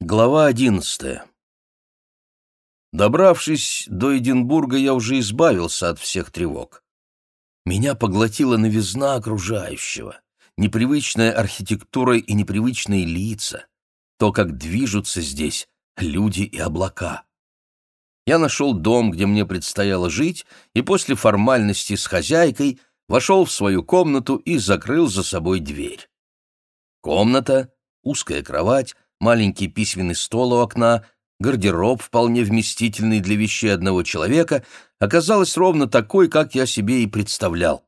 Глава одиннадцатая. Добравшись до Эдинбурга, я уже избавился от всех тревог. Меня поглотила новизна окружающего, непривычная архитектура и непривычные лица, то, как движутся здесь люди и облака. Я нашел дом, где мне предстояло жить, и после формальности с хозяйкой вошел в свою комнату и закрыл за собой дверь. Комната, узкая кровать, маленький письменный стол у окна, гардероб, вполне вместительный для вещей одного человека, оказалась ровно такой, как я себе и представлял.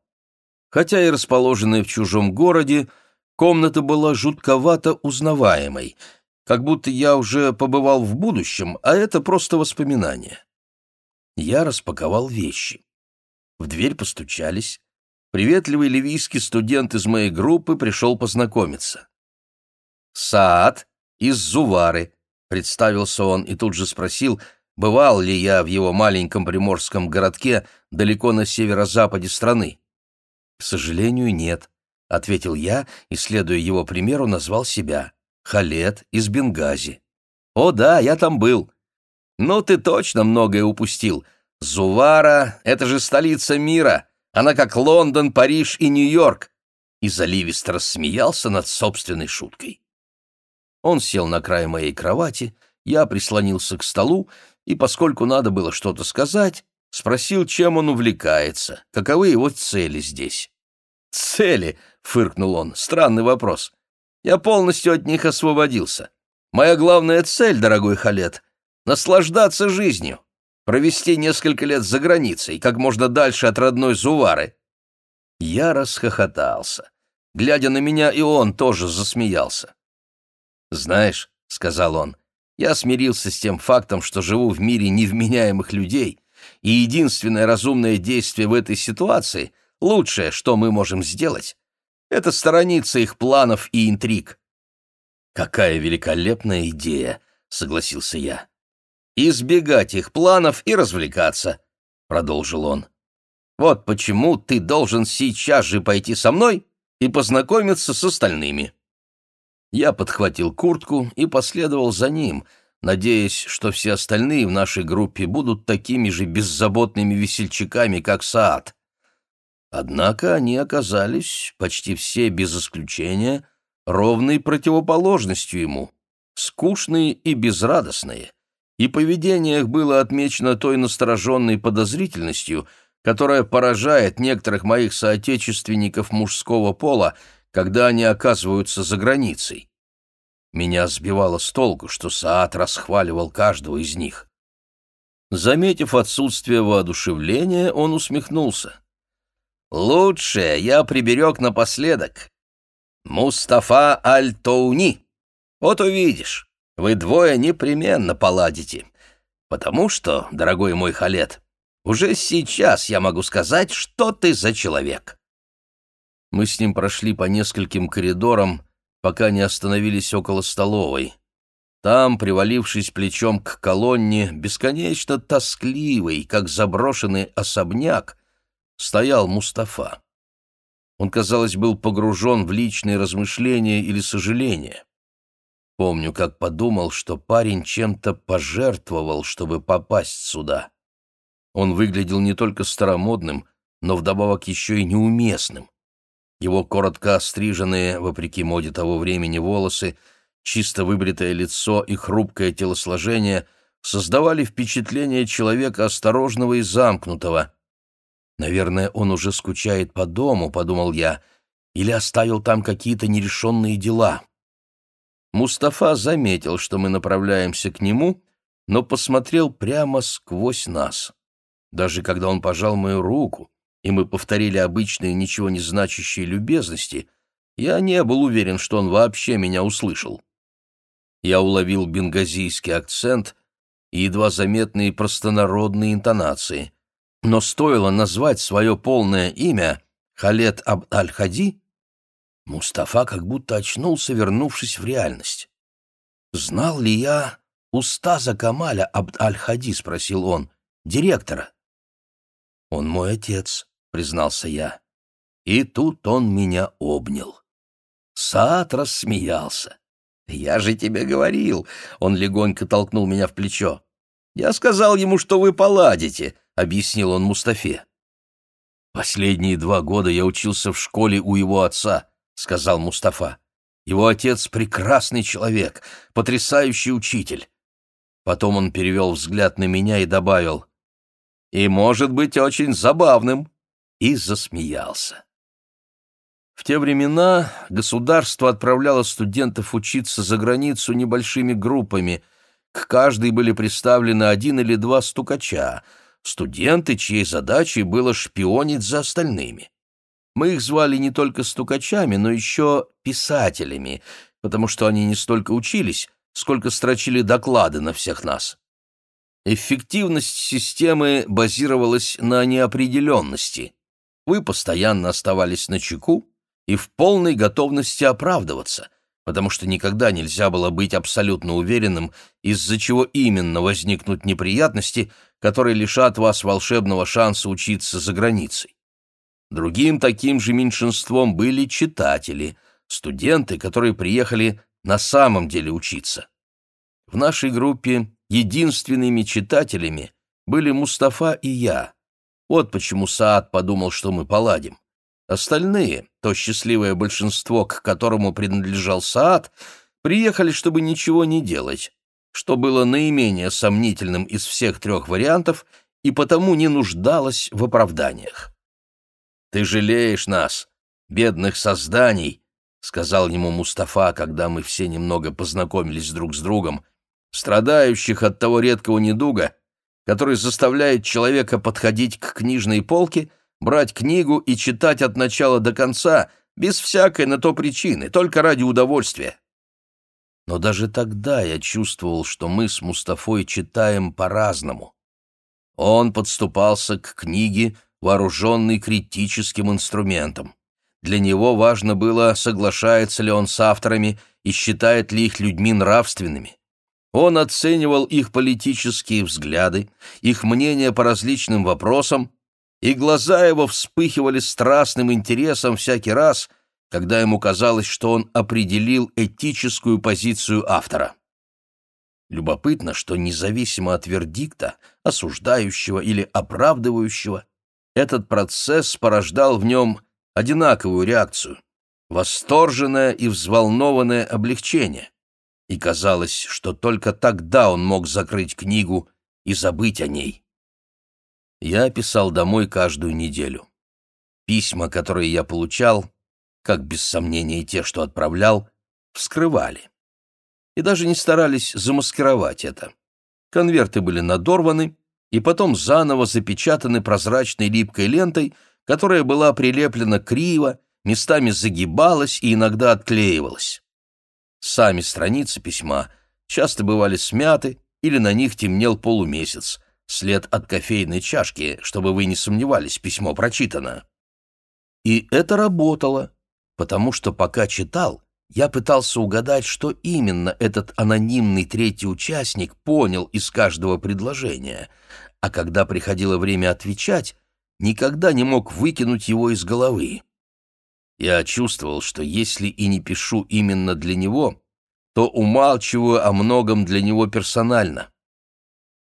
Хотя и расположенная в чужом городе, комната была жутковато узнаваемой, как будто я уже побывал в будущем, а это просто воспоминание. Я распаковал вещи. В дверь постучались. Приветливый ливийский студент из моей группы пришел познакомиться. Саад из Зувары, представился он и тут же спросил, бывал ли я в его маленьком приморском городке далеко на северо-западе страны. К сожалению, нет, ответил я и, следуя его примеру, назвал себя. Халет из Бенгази. О да, я там был. Ну, ты точно многое упустил. Зувара — это же столица мира. Она как Лондон, Париж и Нью-Йорк. И заливисто рассмеялся над собственной шуткой. Он сел на край моей кровати, я прислонился к столу, и, поскольку надо было что-то сказать, спросил, чем он увлекается, каковы его цели здесь. «Цели?» — фыркнул он. «Странный вопрос. Я полностью от них освободился. Моя главная цель, дорогой Халет — наслаждаться жизнью, провести несколько лет за границей, как можно дальше от родной Зувары». Я расхохотался. Глядя на меня, и он тоже засмеялся. «Знаешь», — сказал он, — «я смирился с тем фактом, что живу в мире невменяемых людей, и единственное разумное действие в этой ситуации, лучшее, что мы можем сделать, это сторониться их планов и интриг». «Какая великолепная идея!» — согласился я. «Избегать их планов и развлекаться», — продолжил он. «Вот почему ты должен сейчас же пойти со мной и познакомиться с остальными». Я подхватил куртку и последовал за ним, надеясь, что все остальные в нашей группе будут такими же беззаботными весельчаками, как Саад. Однако они оказались, почти все без исключения, ровной противоположностью ему, скучные и безрадостные, и поведение их было отмечено той настороженной подозрительностью, которая поражает некоторых моих соотечественников мужского пола, когда они оказываются за границей. Меня сбивало с толку, что Саат расхваливал каждого из них. Заметив отсутствие воодушевления, он усмехнулся. «Лучшее я приберег напоследок. Мустафа Аль-Тоуни. Вот увидишь, вы двое непременно поладите. Потому что, дорогой мой Халет, уже сейчас я могу сказать, что ты за человек». Мы с ним прошли по нескольким коридорам, пока не остановились около столовой. Там, привалившись плечом к колонне, бесконечно тоскливый, как заброшенный особняк, стоял Мустафа. Он, казалось, был погружен в личные размышления или сожаления. Помню, как подумал, что парень чем-то пожертвовал, чтобы попасть сюда. Он выглядел не только старомодным, но вдобавок еще и неуместным. Его коротко остриженные, вопреки моде того времени, волосы, чисто выбритое лицо и хрупкое телосложение создавали впечатление человека осторожного и замкнутого. «Наверное, он уже скучает по дому», — подумал я, «или оставил там какие-то нерешенные дела». Мустафа заметил, что мы направляемся к нему, но посмотрел прямо сквозь нас. Даже когда он пожал мою руку, и мы повторили обычные ничего не значащие любезности, я не был уверен, что он вообще меня услышал. Я уловил бенгазийский акцент и едва заметные простонародные интонации. Но стоило назвать свое полное имя Халет Абд-Аль-Хади, Мустафа как будто очнулся, вернувшись в реальность. «Знал ли я устаза Камаля Абд-Аль-Хади?» — спросил он. «Директора». «Он мой отец», — признался я. И тут он меня обнял. Саат рассмеялся. «Я же тебе говорил!» — он легонько толкнул меня в плечо. «Я сказал ему, что вы поладите», — объяснил он Мустафе. «Последние два года я учился в школе у его отца», — сказал Мустафа. «Его отец — прекрасный человек, потрясающий учитель». Потом он перевел взгляд на меня и добавил «И может быть очень забавным», и засмеялся. В те времена государство отправляло студентов учиться за границу небольшими группами. К каждой были представлены один или два стукача, студенты, чьей задачей было шпионить за остальными. Мы их звали не только стукачами, но еще писателями, потому что они не столько учились, сколько строчили доклады на всех нас. Эффективность системы базировалась на неопределенности. Вы постоянно оставались на чеку, и в полной готовности оправдываться, потому что никогда нельзя было быть абсолютно уверенным, из-за чего именно возникнут неприятности, которые лишат вас волшебного шанса учиться за границей. Другим таким же меньшинством были читатели, студенты, которые приехали на самом деле учиться. В нашей группе единственными читателями были Мустафа и я. Вот почему Саад подумал, что мы поладим. Остальные, то счастливое большинство, к которому принадлежал Саад, приехали, чтобы ничего не делать, что было наименее сомнительным из всех трех вариантов и потому не нуждалось в оправданиях. «Ты жалеешь нас, бедных созданий», — сказал ему Мустафа, когда мы все немного познакомились друг с другом, страдающих от того редкого недуга, который заставляет человека подходить к книжной полке брать книгу и читать от начала до конца, без всякой на то причины, только ради удовольствия. Но даже тогда я чувствовал, что мы с Мустафой читаем по-разному. Он подступался к книге, вооруженный критическим инструментом. Для него важно было, соглашается ли он с авторами и считает ли их людьми нравственными. Он оценивал их политические взгляды, их мнения по различным вопросам и глаза его вспыхивали страстным интересом всякий раз, когда ему казалось, что он определил этическую позицию автора. Любопытно, что независимо от вердикта, осуждающего или оправдывающего, этот процесс порождал в нем одинаковую реакцию — восторженное и взволнованное облегчение. И казалось, что только тогда он мог закрыть книгу и забыть о ней. Я писал домой каждую неделю. Письма, которые я получал, как без сомнения те, что отправлял, вскрывали. И даже не старались замаскировать это. Конверты были надорваны и потом заново запечатаны прозрачной липкой лентой, которая была прилеплена криво, местами загибалась и иногда отклеивалась. Сами страницы письма часто бывали смяты или на них темнел полумесяц, след от кофейной чашки, чтобы вы не сомневались, письмо прочитано. И это работало, потому что пока читал, я пытался угадать, что именно этот анонимный третий участник понял из каждого предложения, а когда приходило время отвечать, никогда не мог выкинуть его из головы. Я чувствовал, что если и не пишу именно для него, то умалчиваю о многом для него персонально.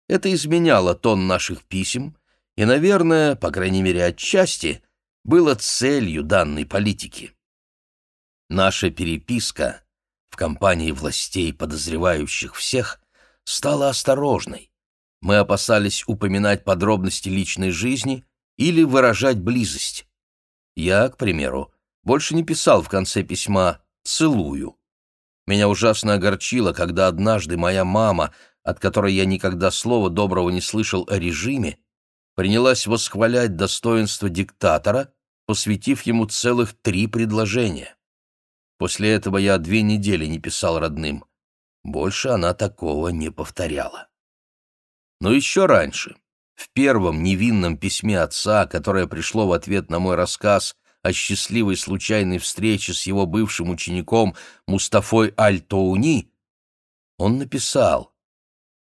Это изменяло тон наших писем и, наверное, по крайней мере отчасти, было целью данной политики. Наша переписка в компании властей, подозревающих всех, стала осторожной. Мы опасались упоминать подробности личной жизни или выражать близость. Я, к примеру, больше не писал в конце письма «целую». Меня ужасно огорчило, когда однажды моя мама от которой я никогда слова доброго не слышал о режиме, принялась восхвалять достоинство диктатора, посвятив ему целых три предложения. После этого я две недели не писал родным. Больше она такого не повторяла. Но еще раньше, в первом невинном письме отца, которое пришло в ответ на мой рассказ о счастливой случайной встрече с его бывшим учеником Мустафой Аль-Тоуни, он написал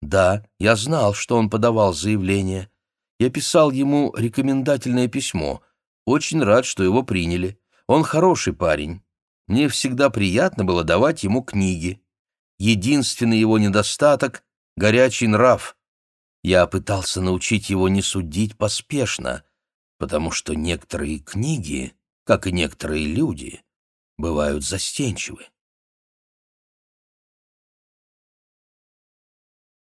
да, я знал, что он подавал заявление. Я писал ему рекомендательное письмо. Очень рад, что его приняли. Он хороший парень. Мне всегда приятно было давать ему книги. единственный его недостаток — горячий нрав. Я пытался научить его не судить поспешно, потому что некоторые книги, как и некоторые люди, бывают застенчивы.